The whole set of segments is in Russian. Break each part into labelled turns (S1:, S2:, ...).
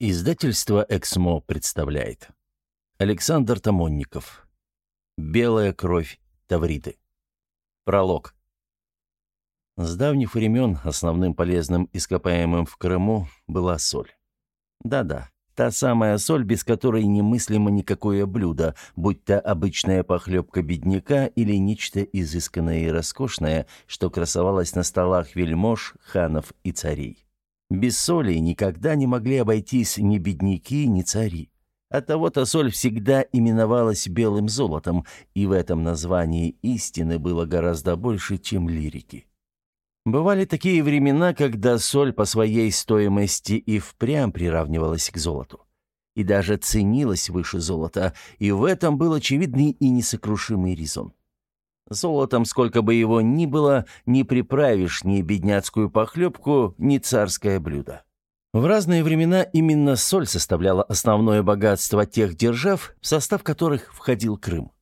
S1: Издательство «Эксмо» представляет. Александр Тамонников. «Белая кровь Тавриды». Пролог. С давних времен основным полезным ископаемым в Крыму была соль. Да-да, та самая соль, без которой немыслимо никакое блюдо, будь то обычная похлебка бедняка или нечто изысканное и роскошное, что красовалось на столах вельмож, ханов и царей. Без соли никогда не могли обойтись ни бедняки, ни цари. Оттого-то соль всегда именовалась белым золотом, и в этом названии истины было гораздо больше, чем лирики. Бывали такие времена, когда соль по своей стоимости и впрямь приравнивалась к золоту. И даже ценилась выше золота, и в этом был очевидный и несокрушимый резон. Золотом, сколько бы его ни было, не приправишь ни бедняцкую похлебку, ни царское блюдо. В разные времена именно соль составляла основное богатство тех держав, в состав которых входил Крым.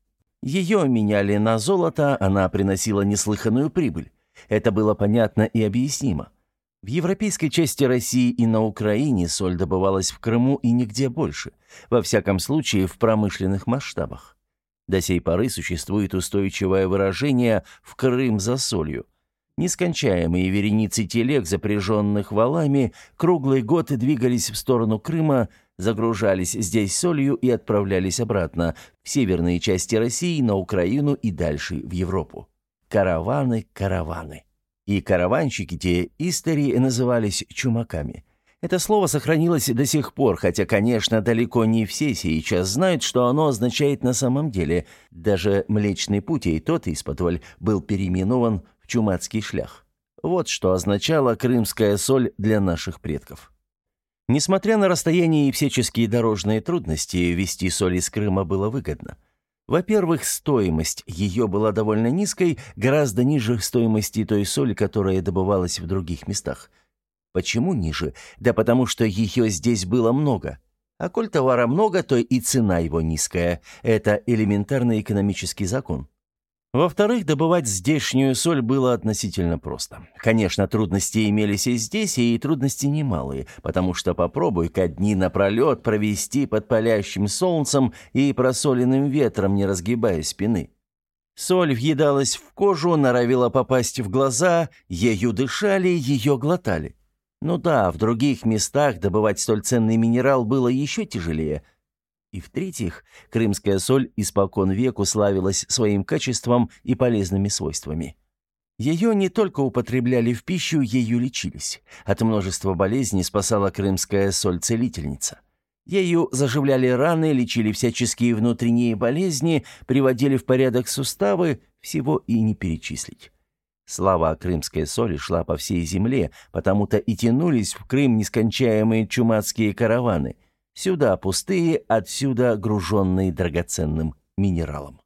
S1: Ее меняли на золото, она приносила неслыханную прибыль. Это было понятно и объяснимо. В европейской части России и на Украине соль добывалась в Крыму и нигде больше, во всяком случае в промышленных масштабах. До сей поры существует устойчивое выражение «в Крым за солью». Нескончаемые вереницы телег, запряженных валами, круглый год двигались в сторону Крыма, загружались здесь солью и отправлялись обратно, в северные части России, на Украину и дальше, в Европу. Караваны, караваны. И караванщики те истории назывались чумаками. Это слово сохранилось до сих пор, хотя, конечно, далеко не все сейчас знают, что оно означает на самом деле. Даже Млечный Путь и тот исподволь был переименован в Чумацкий шлях. Вот что означала крымская соль для наших предков. Несмотря на расстояние и всяческие дорожные трудности, везти соль из Крыма было выгодно. Во-первых, стоимость ее была довольно низкой, гораздо ниже стоимости той соли, которая добывалась в других местах – Почему ниже? Да потому что ее здесь было много. А коль товара много, то и цена его низкая. Это элементарный экономический закон. Во-вторых, добывать здешнюю соль было относительно просто. Конечно, трудности имелись и здесь, и трудности немалые, потому что попробуй-ка дни напролет провести под палящим солнцем и просоленным ветром, не разгибая спины. Соль въедалась в кожу, норовила попасть в глаза, ею дышали, ее глотали. Ну да, в других местах добывать столь ценный минерал было еще тяжелее. И в-третьих, крымская соль испокон веку славилась своим качеством и полезными свойствами. Ее не только употребляли в пищу, ею лечились. От множества болезней спасала крымская соль-целительница. Ею заживляли раны, лечили всяческие внутренние болезни, приводили в порядок суставы, всего и не перечислить. Слава о крымской соли шла по всей земле, потому-то и тянулись в Крым нескончаемые чумацкие караваны. Сюда пустые, отсюда груженные драгоценным минералом.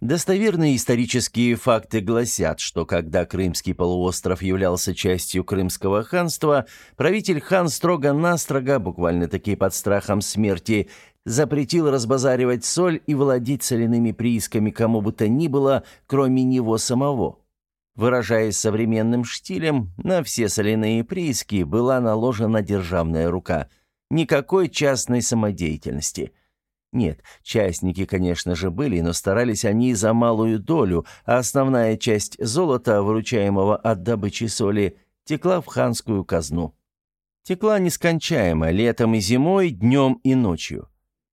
S1: Достоверные исторические факты гласят, что когда Крымский полуостров являлся частью Крымского ханства, правитель хан строго-настрого, буквально-таки под страхом смерти, запретил разбазаривать соль и владеть соляными приисками кому бы то ни было, кроме него самого – Выражаясь современным штилем, на все соляные прииски была наложена державная рука. Никакой частной самодеятельности. Нет, частники, конечно же, были, но старались они за малую долю, а основная часть золота, выручаемого от добычи соли, текла в ханскую казну. Текла нескончаемо, летом и зимой, днем и ночью.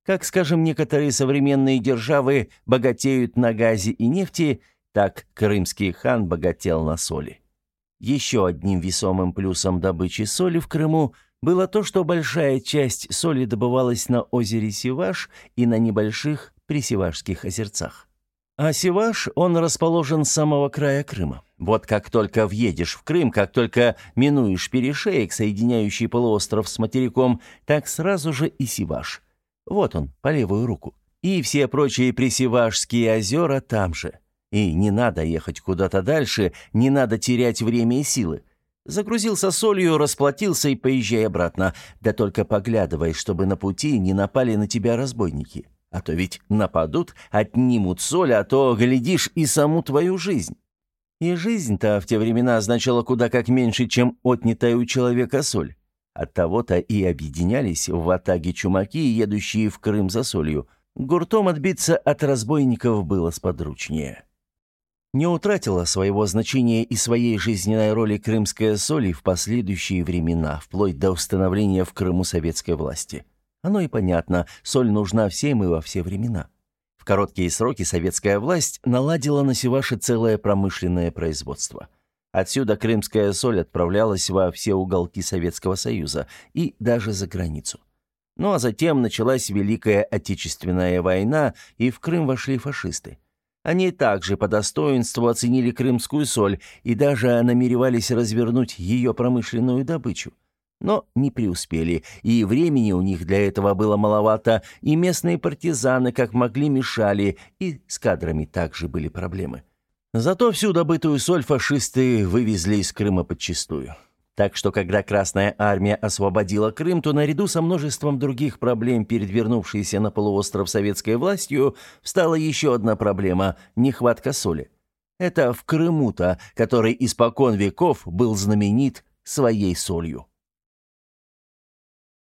S1: Как, скажем, некоторые современные державы богатеют на газе и нефти – так крымский хан богател на соли. Еще одним весомым плюсом добычи соли в Крыму было то, что большая часть соли добывалась на озере Севаш и на небольших присевашских озерцах. А Севаш, он расположен с самого края Крыма. Вот как только въедешь в Крым, как только минуешь перешеек, соединяющий полуостров с материком, так сразу же и Севаш. Вот он, по левую руку. И все прочие присевашские озера там же. И не надо ехать куда-то дальше, не надо терять время и силы. Загрузился солью, расплатился и поезжай обратно. Да только поглядывай, чтобы на пути не напали на тебя разбойники. А то ведь нападут, отнимут соль, а то, глядишь, и саму твою жизнь. И жизнь-то в те времена значила куда как меньше, чем отнятая у человека соль. Оттого-то и объединялись в атаге чумаки, едущие в Крым за солью. Гуртом отбиться от разбойников было сподручнее. Не утратила своего значения и своей жизненной роли крымская соль и в последующие времена, вплоть до установления в Крыму советской власти. Оно и понятно, соль нужна всем и во все времена. В короткие сроки советская власть наладила на Севаше целое промышленное производство. Отсюда крымская соль отправлялась во все уголки Советского Союза и даже за границу. Ну а затем началась Великая Отечественная война, и в Крым вошли фашисты. Они также по достоинству оценили крымскую соль и даже намеревались развернуть ее промышленную добычу. Но не преуспели, и времени у них для этого было маловато, и местные партизаны как могли мешали, и с кадрами также были проблемы. Зато всю добытую соль фашисты вывезли из Крыма подчистую. Так что, когда Красная Армия освободила Крым, то наряду со множеством других проблем, перед вернувшейся на полуостров советской властью, встала еще одна проблема – нехватка соли. Это в Крыму-то, который испокон веков был знаменит своей солью.